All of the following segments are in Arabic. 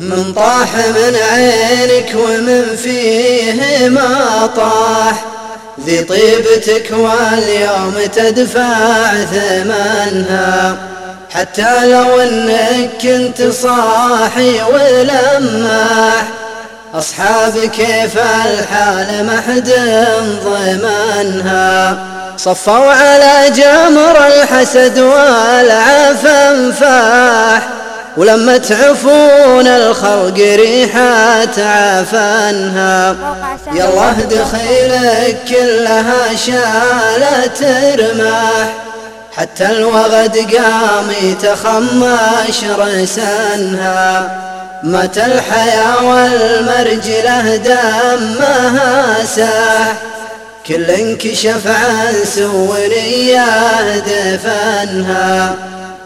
من طاح من عينك ومن فيه ما طاح. ذي طيبتك واليوم تدفع ثمنها. حتى لو إنك كنت صاحي ولماح. أصحاب كيف الحال محد ضمنها. صفوا على جمر الحسد والعفنفاح ولما تعفون الخلق ريحة عفنها يالله دخيلك كلها شالت رماح حتى الوغد قام يتخمش رسنها مات الحياة والمرجلة دمها ساح. كل انكشف عن سورية دفنها.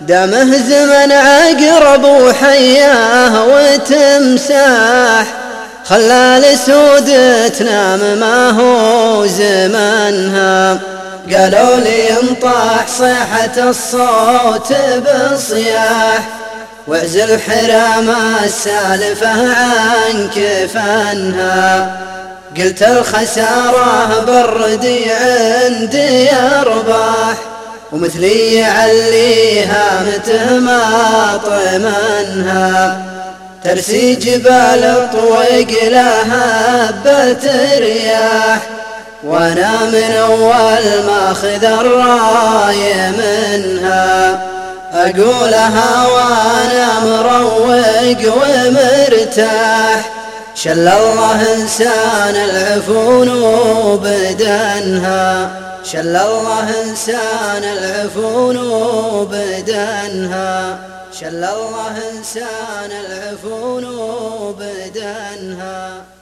دمه زمن عقرب وحياه وتمساح. خلى الاسود تنام ما هو زمنها. قالوا لي انطاح صيحة الصوت بصياح. واعزل حرام السالفة عن كفنها. قلت الخسارة بردي عندي يرباح ومثلي يعليها متى ما طمنها. ترسي جبال طويق لها بترياح وأنا من أول ما خذ الرأي منها. أقولها وأنا مروق ومرتاح شل الله إنسان العفون وبدنها شل الله إنسان العفون بدنها. شل الله إنسان العفون بدنها.